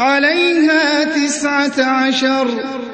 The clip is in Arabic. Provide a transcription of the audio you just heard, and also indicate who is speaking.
Speaker 1: عَلَيْهَا تِسْعَةَ عَشَرَ.